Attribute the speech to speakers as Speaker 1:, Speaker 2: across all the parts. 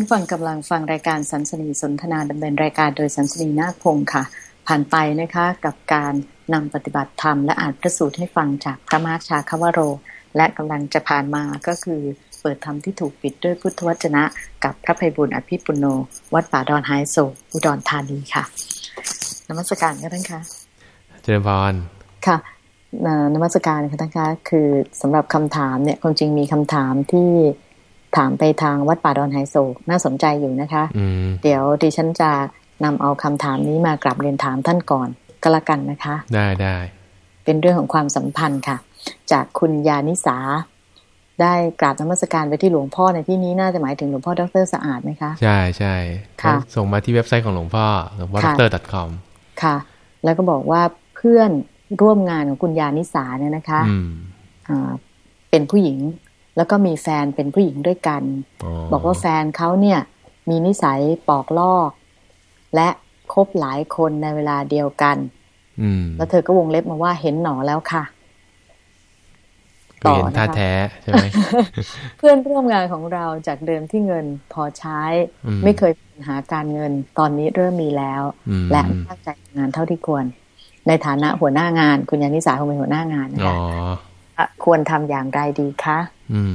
Speaker 1: ท่านฟังกำลังฟังรายการสันสนีสนทนาดำเนินรายการโดยสันสนีนาคพงศ์ค่ะ ผ่านไปนะคะกับการนำปฏิบัติธรรมและอ่านพระสูตรให้ฟังจากพระมาชาคาวโร และกำลังจะผ่านมาก็คือเปิดธรรมที่ถูกปิดด้วยพุทธวจนะ กับพระภัยบุญอภิปุโน วัดป่าดอนไฮโซอุดรธานีค่ะนมัสการกันท่านคะ
Speaker 2: เจริญพร
Speaker 1: ค่ะนมัสการค่ะท่านคะคือสำหรับคำถามเนี่ยความจริงมีคำถามที่ ถามไปทางวัดป่าดอนไฮโซน่าสนใจอยู่นะคะเดี๋ยวดิฉันจะนำเอาคำถามนี้มากลับเรียนถามท่านก่อนก็แล้วกันนะคะ
Speaker 2: ได้ได้
Speaker 1: เป็นเรื่องของความสัมพันธ์ค่ะ จากคุณยานิสา ได้กราบนมัสการไปที่หลวงพ่อในที่นี้น่าจะหมายถึงหลวงพ่อดรสะอาดไหมคะ
Speaker 2: ใช่ใช่ค่ะส่งมาที่เว็บไซต์ของหลวงพ่อหลวงพ่อดร .com
Speaker 1: ค่ะ แล้วก็บอกว่าเพื่อนร่วมงานของคุณยานิสาเนี่ยนะคะเป็นผู้หญิง แล้วก็มีแฟนเป็นผู้หญิงด้วยกันบอกว่าแฟนเขาเนี่ย มีนิสัยปอกลอก และคบหลายคนในเวลาเดียวกันแล้วเธอก็วงเล็บมาว่าเห็นหนอแล้วค่ะ
Speaker 2: ต่อเห็นท่าแท้ใช่ไหม
Speaker 1: เพื่อนร่วมงานของเราจากเดิมที่เงินพอใช้ ไม่เคยปัญหาการเงินตอนนี้เริ่มมีแล้ว และตั้งใจงานเท่าที่ควร ในฐานะหัวหน้างาน คุณยานิสาคงเป็นหัวหน้างานนะคะ ควรทำอย่างไรดีคะ
Speaker 2: อืม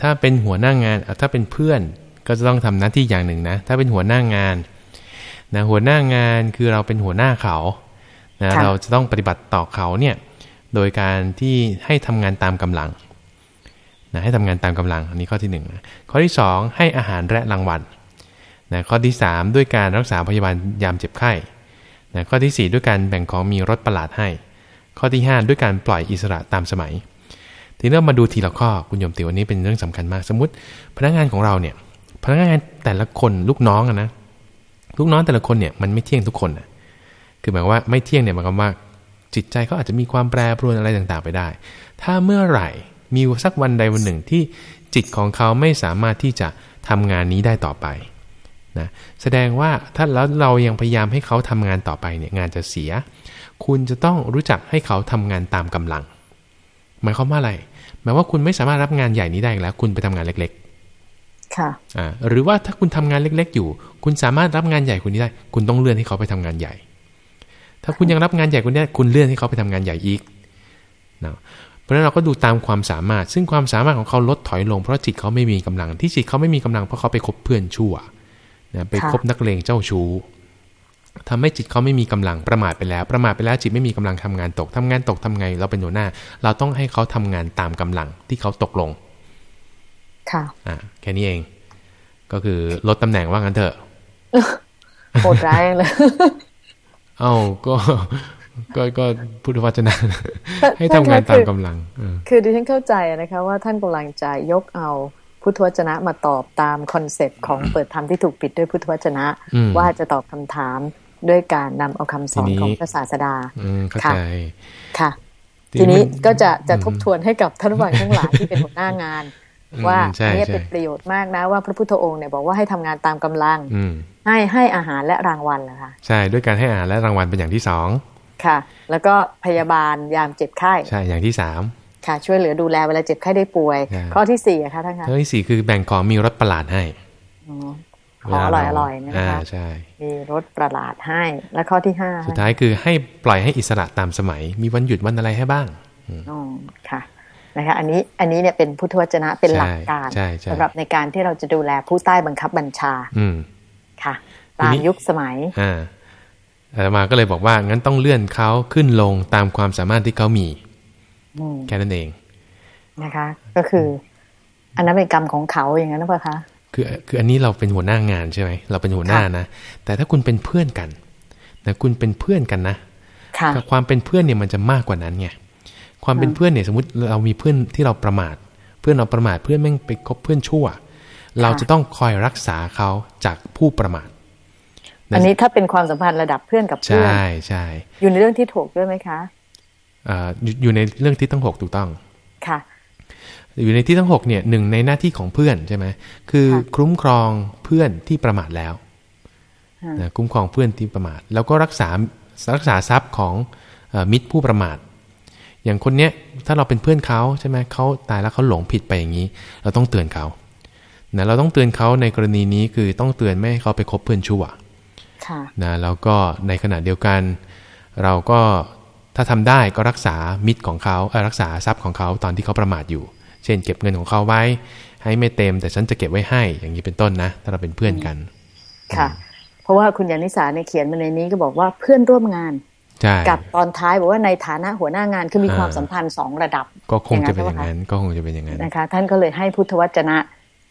Speaker 2: ถ้าเป็นหัวหน้างานถ้าเป็นเพื่อนก็จะต้องทำหน้าที่อย่างหนึ่งนะ ถ้าเป็นหัวหน้างานนะหัวหน้างานคือเราเป็นหัวหน้าเขานะเราจะต้องปฏิบัติต่อเขาเนี่ยโดยการที่ให้ทำงานตามกำลังนะให้ทำงานตามกำลังอันนี้ข้อที่1นะข้อที่ 2 ให้อาหารและรางวัลนะข้อที่ 3 ด้วยการรักษาพยาบาลยามเจ็บไข้นะข้อที่ 4 ด้วยการแบ่งของมีรถประหลาดให้ ข้อที่ 5 ด้วยการปล่อยอิสระตามสมัย ทีนี้เรามาดูทีละข้อคุณโยมติวันนี้เป็นเรื่องสำคัญมาก สมมติพนักงานของเราเนี่ย พนักงานแต่ละคนลูกน้องนะ ลูกน้องแต่ละคนเนี่ยมันไม่เที่ยงทุกคนนะคือหมายว่าไม่เที่ยงเนี่ยหมายความว่าจิตใจเขาอาจจะมีความแปรปรวนอะไรต่างๆไปได้ ถ้าเมื่อไหร่มีสักวันใดวันหนึ่งที่จิตของเขาไม่สามารถที่จะทำงานนี้ได้ต่อไป นะแสดงว่าถ้าแล้วเรายังพยายามให้เขาทำงานต่อไปเนี่ยงานจะเสีย คุณจะต้องรู้จักให้เขาทำงานตามกำลัง หมายความว่าอะไร หมายว่าคุณไม่สามารถรับงานใหญ่นี้ได้แล้ว คุณไปทำงานเล็ก
Speaker 1: ๆ ค่ะ
Speaker 2: อ่าหรือว่าถ้าคุณทำงานเล็ก ๆ อยู่ คุณสามารถรับงานใหญ่คุณนี้ได้ คุณต้องเลื่อนให้เขาไปทำงานใหญ่ ถ้าคุณยังรับงานใหญ่คุณนี้คุณเลื่อนให้เขาไปทำงานใหญ่อีกนะเพราะฉะนั้นเราก็ดูตามความสามารถ ซึ่งความสามารถของเขาลดถอยลงเพราะจิตเขาไม่มีกำลัง ที่จิตเขาไม่มีกำลังเพราะเขาไปคบเพื่อนชั่ว นะไปคบนักเลงเจ้าชู้ทำให้จิตเขาไม่มีกำลังประมาทไปแล้ว ประมาทไปแล้วจิตไม่มีกำลังทำงานตกทำงานตกทำไง เราเป็นหัวหน้า เราต้องให้เขาทำงานตามกำลังที่เขาตกลง
Speaker 1: ค่ะ
Speaker 2: อ่าแค่นี้เอง ก็คือลดตำแหน่งว่างั้นเถอะ
Speaker 1: โหดร้ายเลย
Speaker 2: เอ้าก็ก็ก็พุทธวจนะให้ทำงานตามกำลัง
Speaker 1: คือดิฉันเข้าใจนะคะว่าท่านกำลังจะยกเอา พุทธวจนะมาตอบตาม concept ของเปิดธรรมที่ถูกปิดด้วยพุทธวจนะ ว่าจะตอบคำถามด้วยการนำเอาคำสอนของพระศาสดา
Speaker 2: ค่ะ
Speaker 1: ค่ะ ทีนี้ก็จะจะทบทวนให้กับท่านผู้ฟังทั้งหลายที่เป็นหัวหน้างาน ว่าอันนี้เป็นประโยชน์มากนะว่าพระพุทธองค์เนี่ยบอกว่าให้ทำงานตามกำลังให้ให้อาหารและรางวัลนะคะ
Speaker 2: ใช่ด้วยการให้อาหารและรางวัลเป็นอย่างที่สอง
Speaker 1: ค่ะ แล้วก็พยาบาลยามเจ็บไข้
Speaker 2: ใช่อย่างที่สาม
Speaker 1: ค่ะ ช่วยเหลือดูแลเวลาเจ็บไข้ได้ป่วย ข้อที่สี่อะคะท่านคะ
Speaker 2: ข้อที่สี่คือแบ่งของมีรถประหลาดให้
Speaker 1: ขออร่อยอร่อยนะคะ
Speaker 2: ใช่
Speaker 1: มีรถประหลาดให้ และข้อที่ห้า
Speaker 2: สุดท้ายคือให้ปล่อยให้อิสระตามสมัย มีวันหยุดวันอะไรให้บ้าง
Speaker 1: อ๋อค่ะนะคะอันนี้อันนี้เนี่ยเป็นพุทธวจนะเป็นหลักการสำหรับในการที่เราจะดูแลผู้ใต้บังคับบัญชา
Speaker 2: อื
Speaker 1: ค่ะ ตามยุคสมัย
Speaker 2: อ่าอามาก็เลยบอกว่างั้นต้องเลื่อนเขาขึ้นลงตามความสามารถที่เขามี แค่นั้นเอง
Speaker 1: นะคะ ก็คือ อันนั้นเป็นกรรมของเขาอย่างนั้นหรือเปล่าคะ
Speaker 2: คือคืออันนี้เราเป็นหัวหน้างานใช่ไหมเราเป็นหัวหน้านะแต่ถ้าคุณเป็นเพื่อนกันนะคุณเป็นเพื่อนกันนะกับความเป็นเพื่อนเนี่ยมันจะมากกว่านั้นไงความเป็นเพื่อนเนี่ยสมมติเรามีเพื่อนที่เราประมาท เพื่อนเราประมาทเพื่อนแม่งไปคบเพื่อนชั่ว เราจะต้องคอยรักษาเขาจากผู้ประมาท
Speaker 1: อันนี้ถ้าเป็นความสัมพันธ์ระดับเพื่อนกับเพื่อนใช่
Speaker 2: ใช่
Speaker 1: อยู่ในเรื่องที่ถูกด้วยไหมคะ
Speaker 2: อยู่ในเรื่องที่ต้องหกถูกต้อง
Speaker 1: ค่ะ
Speaker 2: อยู่ในที่ทั้งหกเนี่ยหนึ่งในหน้าที่ของเพื่อนใช่ไหมคือคุ้มครองเพื่อนที่ประมาทแล้วนะคุ้มครองเพื่อนที่ประมาท แล้วก็รักษารักษาทรัพย์ของมิตรผู้ประมาท อย่างคนเนี้ยถ้าเราเป็นเพื่อนเขาใช่ไหมเขาตายแล้วเขาหลงผิดไปอย่างนี้ เราต้องเตือนเขานะเราต้องเตือนเขาในกรณีนี้คือต้องเตือนไม่ให้เขาไปคบเพื่อนชั่วนะแล้วก็ในขณะเดียวกัน เราก็ ถ้าทำได้ก็รักษามิตรของเขารักษาทรัพย์ของเขาตอนที่เขาประมาทอยู่ เช่น เก็บเงินของเขาไว้ ให้ไม่เต็ม แต่ฉันจะเก็บไว้ให้อย่างนี้เป็นต้นนะ ถ้าเราเป็นเพื่อนกัน
Speaker 1: ค่ะ เพราะว่าคุณยานิสาในเขียนมาในนี้ก็บอกว่าเพื่อนร่วมงานกับตอนท้ายบอกว่าในฐานะหัวหน้างานคือมีความสัมพันธ์สองระดับ
Speaker 2: ก็คงจะเป็นอย่างนั้นก็คงจะเป็นอย่างนั้น
Speaker 1: นะคะ ท่านก็เลยให้พุทธวจนะ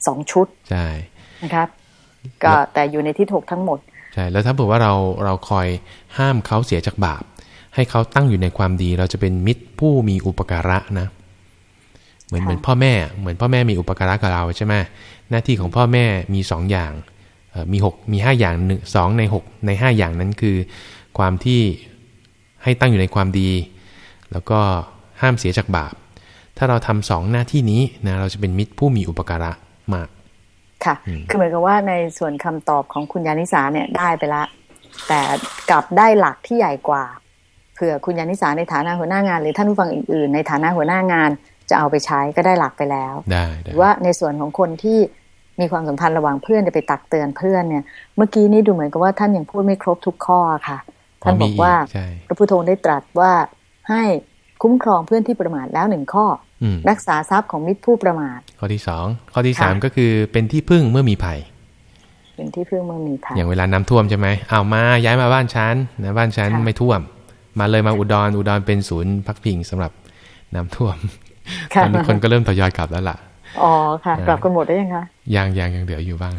Speaker 1: สองชุด
Speaker 2: ใช่
Speaker 1: นะครับ ก็แต่อยู่ในที่ถกทั้งหมด
Speaker 2: ใช่แล้วถ้าบอกว่าเราเราคอยห้ามเขาเสียจากบาป ให้เขาตั้งอยู่ในความดี เราจะเป็นมิตรผู้มีอุปการะนะ เหมือนเหมือนพ่อแม่ เหมือนพ่อแม่มีอุปการะกับเราใช่ไหมหน้าที่ของพ่อแม่มีสองอย่างมีหกมีห้าอย่างหนึ่งสองในหกในห้าอย่างนั้นคือ ความที่ให้ตั้งอยู่ในความดี แล้วก็ห้ามเสียจากบาป ถ้าเราทำสองหน้าที่นี้นะเราจะเป็นมิตรผู้มีอุปการะมาก
Speaker 1: ค่ะ คือเหมือนกับว่าในส่วนคำตอบของคุณยานิสาเนี่ยได้ไปละ แต่กลับได้หลักที่ใหญ่กว่าเผื่อคุณยานิสาในฐานะหัวหน้างาน หรือท่านผู้ฟังอื่นๆ ในฐานะหัวหน้างานจะเอาไปใช้ก็ได้หลักไปแล้ว
Speaker 2: ได้
Speaker 1: หรือว่าในส่วนของคนที่มีความสัมพันธ์ระหว่างเพื่อนจะไปตักเตือนเพื่อนเนี่ย เมื่อกี้นี้ดูเหมือนกับว่าท่านยังพูดไม่ครบทุกข้อค่ะ ท่านบอกว่าพระพุทโธได้ตรัสว่าให้คุ้มครองเพื่อนที่ประมาทแล้วหนึ่งข้อ รักษาทรัพย์ของมิตรผู้ประมาท
Speaker 2: ข้อที่สองข้อที่สามก็คือเป็นที่พึ่งเมื่อมีภัย
Speaker 1: เป็นที่พึ่งเมื่อมีภัย
Speaker 2: อย่างเวลาน้ำท่วมใช่ไหมเอามาย้ายมาบ้านฉันนะบ้านฉันไม่ท่วม มาเลยมาอุดรอุดรเป็นศูนย์พักพิงสำหรับน้ำท่วมตอนนี้คนก็เริ่มทยอยกลับแล้วล่ะ
Speaker 1: อ๋อค่ะ กลับกันหมดได้ยังคะ
Speaker 2: ยังยังยังเหลืออยู่บ้าง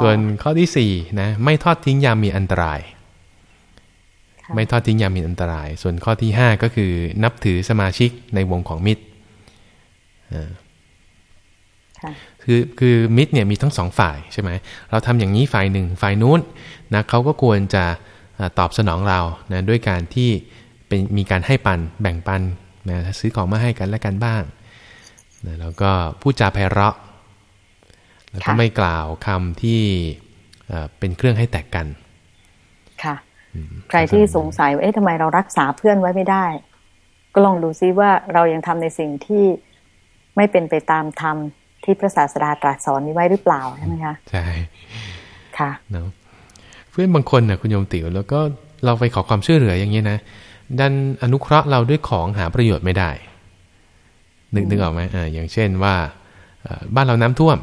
Speaker 2: ส่วนข้อที่สี่นะไม่ทอดทิ้งยามมีอันตราย ไม่ทอดทิ้งยามมีอันตราย ส่วนข้อที่ห้าก็คือนับถือสมาชิกในวงของมิตรคือคือมิตรเนี่ยมีทั้งสองฝ่ายใช่ไหมเราทำอย่างนี้ฝ่ายหนึ่งฝ่ายนู้นนะเขาก็ควรจะ ตอบสนองเรานะด้วยการที่เป็นมีการให้ปันแบ่งปันนะซื้อของมาให้กันและกันบ้างนะแล้วก็พูดจาไพเราะแล้วก็ไม่กล่าวคำที่เป็นเครื่องให้แตกกัน
Speaker 1: ค่ะ ใครที่สงสัยว่าเอ๊ะทำไมเรารักษาเพื่อนไว้ไม่ได้ ก็ลองดูซิว่าเรายังทำในสิ่งที่ไม่เป็นไปตามธรรมที่พระศาสดาตรัสสอนนี้ไว้หรือเปล่าใช่ไหมคะ
Speaker 2: ใช่
Speaker 1: ค่ะ
Speaker 2: เนาะ เพื่อนบางคนเนี่ยคุณโยมติ๋วแล้วก็เราไปขอความช่วยเหลืออย่างนี้นะดันอนุเคราะห์เราด้วยของหาประโยชน์ไม่ได้นึกนึกออกไหมอ่าอย่างเช่นว่าบ้านเราน้ำท่วม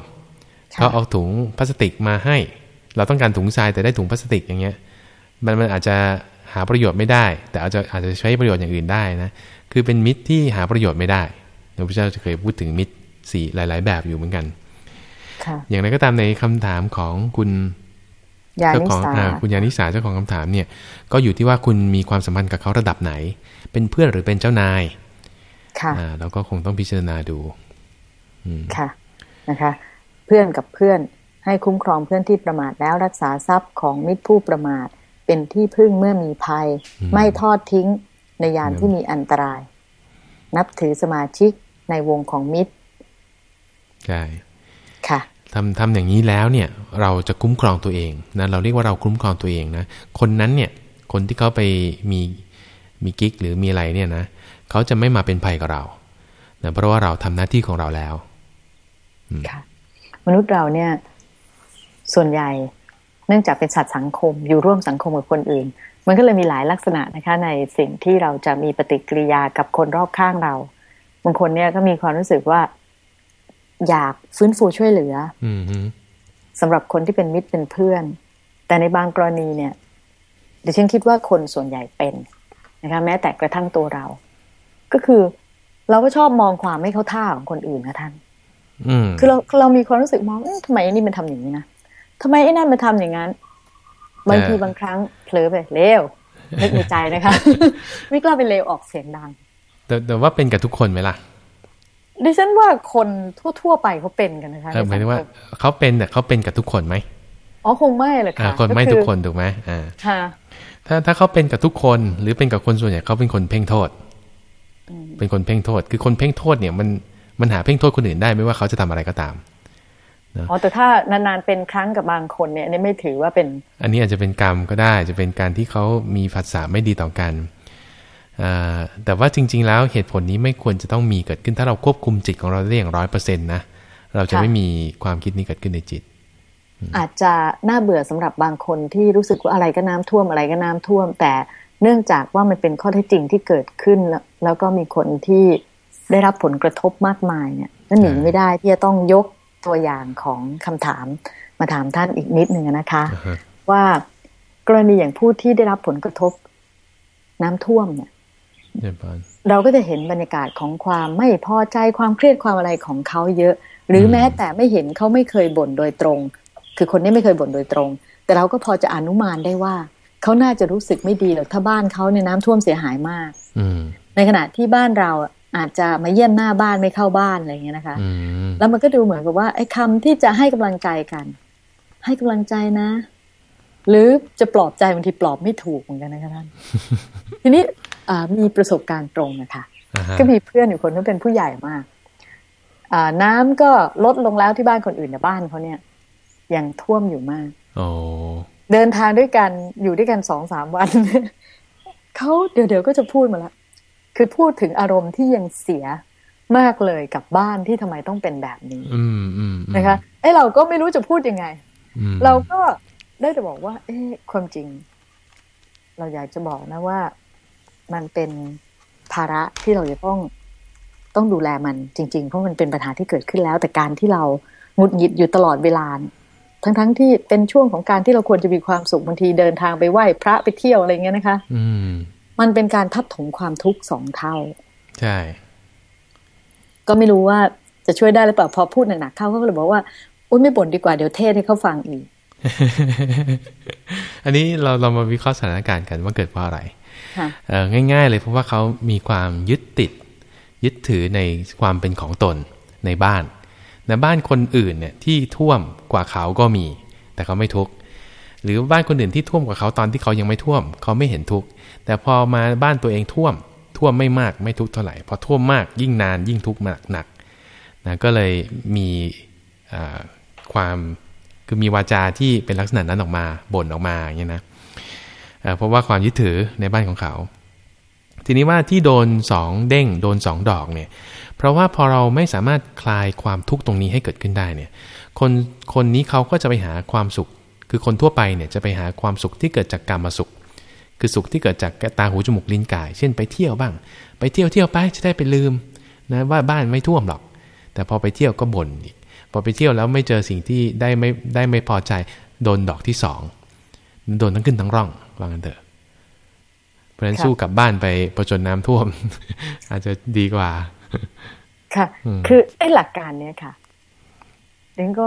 Speaker 2: เขาเอาถุงพลาสติกมาให้ เราต้องการถุงทรายแต่ได้ถุงพลาสติกอย่างเงี้ย มันมันอาจจะหาประโยชน์ไม่ได้ แต่อาจจะอาจจะใช้ประโยชน์อย่างอื่นได้นะคือเป็นมิตรที่หาประโยชน์ไม่ได้พระพุทธเจ้าจะเคยพูดถึงมิตรสี่หลาย ๆ แบบอยู่เหมือนกันอย่างไรก็ตามในคำถามของคุณ
Speaker 1: เจ้าของ
Speaker 2: คุณยานิสาเจ้าของคำถามเนี่ย ก็อยู่ที่ว่าคุณมีความสัมพันธ์กับเขาระดับไหน เป็นเพื่อนหรือเป็นเจ้านาย
Speaker 1: ค่ะ
Speaker 2: เราก็คงต้องพิจารณาดู
Speaker 1: ค่ะนะคะ เพื่อนกับเพื่อนให้คุ้มครองเพื่อนที่ประมาทแล้วรักษาทรัพย์ของมิตรผู้ประมาท เป็นที่พึ่งเมื่อมีภัย ไม่ทอดทิ้งในยามที่มีอันตราย นับถือสมาชิกในวงของมิตร
Speaker 2: ใช่
Speaker 1: ค่ะ
Speaker 2: ทำทำอย่างนี้แล้วเนี่ยเราจะคุ้มครองตัวเองนะเราเรียกว่าเราคุ้มครองตัวเองนะคนนั้นเนี่ยคนที่เขาไปมีมีกิ๊กหรือมีอะไรเนี่ยนะเขาจะไม่มาเป็นภัยกับเรานะเพราะว่าเราทำหน้าที่ของเราแล้ว
Speaker 1: ค่ะมนุษย์เราเนี่ย ส่วนใหญ่เนื่องจากเป็นสัตว์สังคม อยู่ร่วมสังคมกับคนอื่น มันก็เลยมีหลายลักษณะนะคะ ในสิ่งที่เราจะมีปฏิกิริยากับคนรอบข้างเราบางคนเนี่ยก็มีความรู้สึกว่า อยากฟื้นฟูช่วยเหลือสำหรับคนที่เป็นมิตรเป็นเพื่อน แต่ในบางกรณีเนี่ยดิฉันคิดว่าคนส่วนใหญ่เป็นนะคะแม้แต่กระทั่งตัวเรา ก็คือ เราก็ชอบมองความไม่เข้าท่าของคนอื่นนะท่านคือเราเรามีความรู้สึกมองทำไมนี่มันทำอย่างนี้นะทำไมไอ้นั่นมาทำอย่างนั้นบางทีบางครั้งเผลอไปเลวนึกในใจนะคะ ไม่กล้าไปเลวออกเสียงดัง
Speaker 2: แต่แต่ว่าเป็นกับทุกคนไหมล่ะ
Speaker 1: ดิฉันว่าคนทั่ว ๆ ไปเขาเป็นกันนะคะ
Speaker 2: หมายถึงว่าเขาเป็นแต่เขาเป็นกับทุกคนไหม
Speaker 1: อ๋อคงไม่เลยค่ะ
Speaker 2: คนไม่ทุกคนถูกไหมอ่าถ้าถ้าเขาเป็นกับทุกคนหรือเป็นกับคนส่วนใหญ่เขาเป็นคนเพ่งโทษ เป็นคนเพ่งโทษ คือคนเพ่งโทษเนี่ยมันมันหาเพ่งโทษคนอื่นได้ไม่ว่าเขาจะทำอะไรก็ตาม
Speaker 1: อ๋อแต่ถ้านานๆเป็นครั้งกับบางคนเนี่ยอันนี้ไม่ถือว่าเป็น
Speaker 2: อันนี้อาจจะเป็นกรรมก็ได้ จะเป็นการที่เขามีภาษาไม่ดีต่อกัน แต่ว่าจริง ๆ แล้วเหตุผลนี้ไม่ควรจะต้องมีเกิดขึ้นถ้าเราควบคุมจิตของเราได้อย่างร้อยเปอร์เซ็นต์นะเราจะไม่มีความคิดนี้เกิดขึ้นในจิต
Speaker 1: อาจจะน่าเบื่อสำหรับบางคนที่รู้สึกว่าอะไรก็น้ำท่วมอะไรก็น้ำท่วม แต่เนื่องจากว่ามันเป็นข้อเท็จจริงที่เกิดขึ้น แล้วแล้วก็มีคนที่ได้รับผลกระทบมากมายเนี่ยก็หนีไม่ได้ที่จะต้องยกตัวอย่างของคำถามมาถามท่านอีกนิดหนึ่งนะคะ ว่ากรณีอย่างผู้ที่ได้รับผลกระทบน้ำท่วมเนี่ย เราก็จะเห็นบรรยากาศของความไม่พอใจความเครียดความอะไรของเขาเยอะ หรือแม้แต่ไม่เห็นเขาไม่เคยบ่นโดยตรง คือคนนี้ไม่เคยบ่นโดยตรง แต่เราก็พอจะอนุมานได้ว่าเขาน่าจะรู้สึกไม่ดีหรอกถ้าบ้านเขาเนี่ยน้ำท่วมเสียหายมากในขณะที่บ้านเราอาจจะมาเยี่ยมหน้าบ้านไม่เข้าบ้านอะไรเงี้ยนะคะแล้วมันก็ดูเหมือนกับว่าไอ้คาที่จะให้กำลังใจกัน ให้กำลังใจนะ หรือจะปลอบใจบางทีปลอบไม่ถูกเหมือนกันนะคะท่านทีนี้ มีประสบการณ์ตรงนะคะ ก็มีเพื่อนอยู่คนที่เป็นผู้ใหญ่มากน้ำก็ลดลงแล้วที่บ้านคนอื่นในบ้านเขาเนี่ยยังท่วมอยู่มากเดินทางด้วยกันอยู่ด้วยกันสองสามวันเขาเดี๋ยวเดี๋ยวก็จะพูดมาละคือพูดถึงอารมณ์ที่ยังเสียมากเลยกับบ้านที่ทำไมต้องเป็นแบบนี้นะคะไอ้เราก็ไม่รู้จะพูดยังไง เราก็ได้แต่บอกว่า เอ๊ะความจริง เราอยากจะบอกนะว่า มันเป็นภาระที่เราจะต้องต้องดูแลมันจริง ๆ เพราะมันเป็นปัญหาที่เกิดขึ้นแล้ว แต่การที่เราหงุดหงิดอยู่ตลอดเวลา ทั้งๆทที่เป็นช่วงของการที่เราควรจะมีความสุขบางทีเดินทางไปไหว้พระไปเที่ยวอะไรเงี้ยนะคะ
Speaker 2: อื
Speaker 1: มันเป็นการทับถมความทุกข์สองเท่า
Speaker 2: ใช่
Speaker 1: ก็ไม่รู้ว่าจะช่วยได้หรือเปล่าพอพูดหนักๆเข้าเขาก็เลยบอกว่าอุ้ยไม่บ่นดีกว่าเดี๋ยวเทศให้เขาฟังอีก
Speaker 2: อันนี้เราเรามาวิเคราะห์สถานการณ์กันว่าเกิดเพราะอะไร ง่าย ๆ เลยเพราะว่าเขามีความยึดติด ยึดถือในความเป็นของตนในบ้านในบ้านคนอื่นเนี่ยที่ท่วมกว่าเขาก็มี แต่เขาไม่ทุกข์หรือบ้านคนอื่นที่ท่วมกว่าเขาตอนที่เขายังไม่ท่วม เขาไม่เห็นทุกข์แต่พอมาบ้านตัวเองท่วม ท่วมไม่มากไม่ทุกข์เท่าไหร่พอท่วมมากยิ่งนานยิ่งทุกข์มากหนักนะก็เลยมีความคือมีวาจาที่เป็นลักษณะนั้นออกมาบ่นออกมาอย่างนี้นะ เพราะว่าความยึดถือในบ้านของเขา ทีนี้ว่าที่โดนสองเด้งโดนสองดอกเนี่ยเพราะว่าพอเราไม่สามารถคลายความทุกข์ตรงนี้ให้เกิดขึ้นได้เนี่ยคนคนนี้เขาก็จะไปหาความสุข คือคนทั่วไปเนี่ยจะไปหาความสุขที่เกิดจากกรรมสุข คือสุขที่เกิดจากตาหูจมูกลิ้นกาย เช่นไปเที่ยวบ้าง ไปเที่ยวเที่ยวไปจะได้ไปลืมนะว่าบ้านไม่ท่วมหรอก แต่พอไปเที่ยวก็บ่นอีกพอไปเที่ยวแล้วไม่เจอสิ่งที่ได้ไม่ได้ไม่พอใจโดนดอกที่สอง โดนทั้งขึ้นทั้งร่องว่างันเถอะ เพราะฉะนั้นสู้กลับบ้านไปประจนน้ำท่วม อาจจะดีกว่า
Speaker 1: ค่ะ คือไอ้หลักการเนี้ยค่ะเดนก็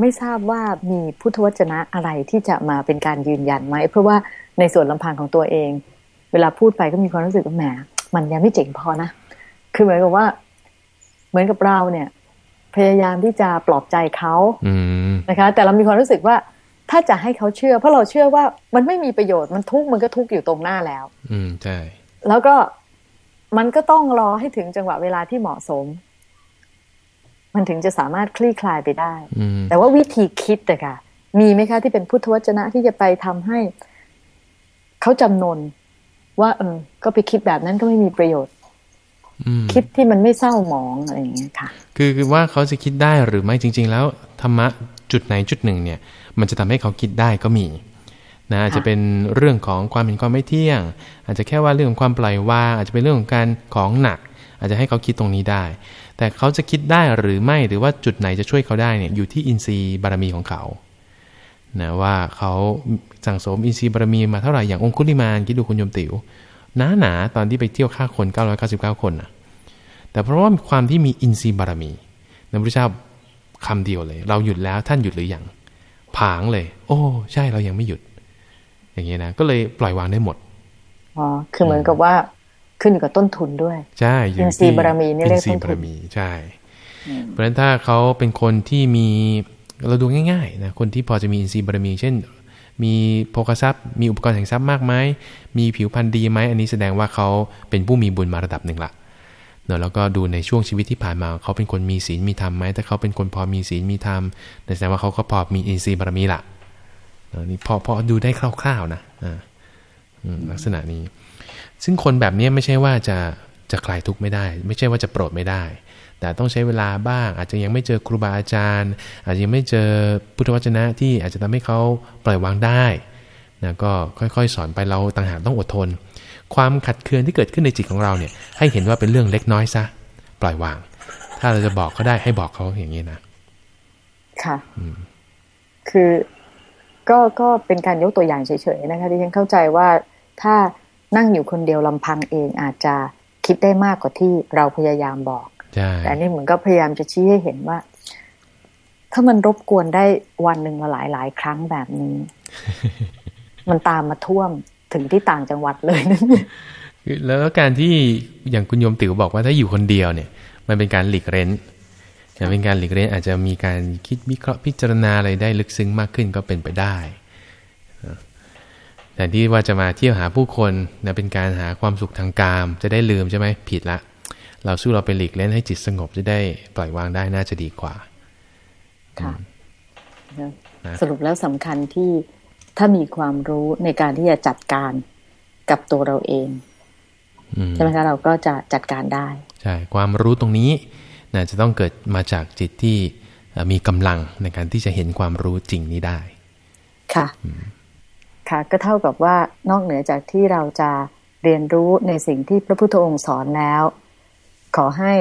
Speaker 1: ไม่ทราบว่ามีพุทธวจนะอะไรที่จะมาเป็นการยืนยันไหม เพราะว่าในส่วนลำพังของตัวเอง เวลาพูดไปก็มีความรู้สึกว่าแหมมันยังไม่เจ๋งพอนะ คือเหมือนกับว่า เหมือนกับเราเนี่ย พยายามที่จะปลอบใจเขานะคะ แต่เรามีความรู้สึกว่า ถ้าจะให้เขาเชื่อ เพราะเราเชื่อว่ามันไม่มีประโยชน์มันทุกข์มันก็ทุกข์อยู่ตรงหน้าแล้ว
Speaker 2: อืมใช่
Speaker 1: แล้วก็มันก็ต้องรอให้ถึงจังหวะเวลาที่เหมาะสม มันถึงจะสามารถคลี่คลายไปได้ แต่ว่าวิธีคิดอะค่ะ มีไหมคะที่เป็นพุทธวจนะที่จะไปทำให้เขาจำนน ว่า เออ ก็ไปคิดแบบนั้นก็ไม่มีประโยชน์คิดที่มันไม่เศร้าหมองอะไรอย่างเงี้ยค่ะ
Speaker 2: คือคือว่าเขาจะคิดได้หรือไม่จริง ๆ แล้วธรรมะ จุดไหนจุดหนึ่งเนี่ยมันจะทำให้เขาคิดได้ก็มีนะอาจจะเป็นเรื่องของความเป็นความไม่เที่ยง อาจจะแค่ว่าเรื่องของความปล่อยวางอาจจะเป็นเรื่องของการของหนัก อาจจะให้เขาคิดตรงนี้ได้ แต่เขาจะคิดได้หรือไม่หรือว่าจุดไหนจะช่วยเขาได้เนี่ยอยู่ที่อินทรีย์บารมีของเขานะว่าเขาสั่งสมอินทรีย์บารมีมาเท่าไหร่อย่างองคุลิมานคิดดูคุณโยมติ๋วหนาหนาตอนที่ไปเที่ยวฆ่าคน 999 คนนะแต่เพราะว่าความที่มีอินทรีย์บารมีพระพุทธเจ้า คำเดียวเลย เราหยุดแล้วท่านหยุดหรือยังผางเลย โอ้ ใช่เรายังไม่หยุด อย่างเงี้ยนะก็เลยปล่อยวางได้หมด
Speaker 1: อ๋อคือเหมือนกับว่าขึ้นอยู่กับต้นทุนด้วย
Speaker 2: ใช่
Speaker 1: อินทรีย์บารมีนี่เรียกต้นทุน
Speaker 2: ใช่ เพราะฉะนั้นถ้าเขาเป็นคนที่มีเราดูง่ายๆนะคนที่พอจะมีอินทรีย์บารมี เช่น มีโภคทรัพย์ มีอุปกรณ์แห่งทรัพย์มากไหมมีผิวพรรณดีไหมอันนี้แสดงว่าเขาเป็นผู้มีบุญมาระดับหนึ่งละ เนอะแล้วก็ดูในช่วงชีวิตที่ผ่านมาเขาเป็นคนมีศีลมีธรรมไหมถ้าเขาเป็นคนพอมีศีลมีธรรมแสดงว่าเขาก็พอมีอินทรีย์บารมีละนี่พอพอดูได้คร่าวๆนะอ่าลักษณะนี้ ซึ่งคนแบบนี้ไม่ใช่ว่าจะจะคลายทุกข์ไม่ได้ ไม่ใช่ว่าจะโปรดไม่ได้ แต่ต้องใช้เวลาบ้าง อาจจะยังไม่เจอครูบาอาจารย์ อาจจะยังไม่เจอพุทธวจนะที่อาจจะทำให้เขาปล่อยวางได้นะก็ค่อยๆ สอนไปเราต่างหากต้องอดทน ความขัดเคืองที่เกิดขึ้นในจิตของเราเนี่ย ให้เห็นว่าเป็นเรื่องเล็กน้อยซะปล่อยวาง ถ้าเราจะบอกเขาได้ให้บอกเขาอย่างนี้นะ
Speaker 1: ค่ะคือก็ก็เป็นการยกตัวอย่างเฉยๆนะคะที่ฉันเข้าใจว่าถ้านั่งอยู่คนเดียวลำพังเองอาจจะคิดได้มากกว่าที่เราพยายามบอกแต่นี่เหมือนก็พยายามจะชี้ให้เห็นว่า ถ้ามันรบกวนได้วันหนึ่งละหลายหลายครั้งแบบนี้ มันตามมาท่วม ถึงที่ต่างจังหวัดเลยนั่น
Speaker 2: แล้วการที่อย่างคุณโยมติ๋วบอกว่าถ้าอยู่คนเดียวเนี่ย มันเป็นการหลีกเร้นเป็นการหลีกเล่นอาจจะมีการคิดวิเคราะห์พิจารณาอะไรได้ลึกซึ้งมากขึ้นก็เป็นไปได้แต่ที่ว่าจะมาเที่ยวหาผู้คนนะเป็นการหาความสุขทางกาม จะได้ลืมใช่ไหมผิดละ เราสู้เราไปหลีกเล่นให้จิตสงบจะได้ปล่อยวางได้น่าจะดีกว่า
Speaker 1: ค่ะสรุปแล้วสำคัญที่ ถ้ามีความรู้ในการที่จะจัดการกับตัวเราเองใช่ไหมคะเราก็จะจัดการได้
Speaker 2: ใช่ความรู้ตรงนี้นะจะต้องเกิดมาจากจิตที่มีกำลังในการที่จะเห็นความรู้จริงนี้ได้
Speaker 1: ค่ะ ค่ะ ก็เท่ากับว่านอกเหนือจากที่เราจะเรียนรู้ในสิ่งที่พระพุทธองค์สอนแล้ว ขอให้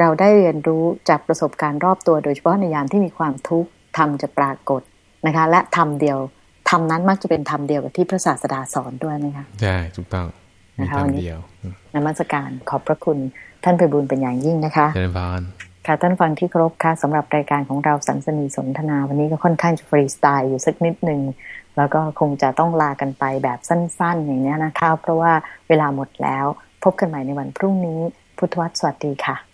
Speaker 1: เราได้เรียนรู้จากประสบการณ์รอบตัวโดยเฉพาะในยามที่มีความทุกข์ธรรมจะปรากฏนะคะ และธรรมเดียว ธรรมนั้นมักจะเป็นธรรมเดียวกับที่พระศาสดาสอนด้วยไหมคะ
Speaker 2: ใช่ถูกต้องมีธรรมเดียว
Speaker 1: นมัสการขอบพระคุณท่านไปบุญเป็นอย่างยิ่งนะคะ
Speaker 2: เจริญพร
Speaker 1: ค่ะท่านฟังที่ครบค่ะสำหรับรายการของเราสันสนีสนทนา วันนี้ก็ค่อนข้างจะฟรีสไตล์อยู่สักนิดหนึ่งแล้วก็คงจะต้องลากันไปแบบสั้นๆ อย่างนี้นะคะเพราะว่าเวลาหมดแล้ว พบกันใหม่ในวันพรุ่งนี้ พุทธวัตรสวัสดีค่ะ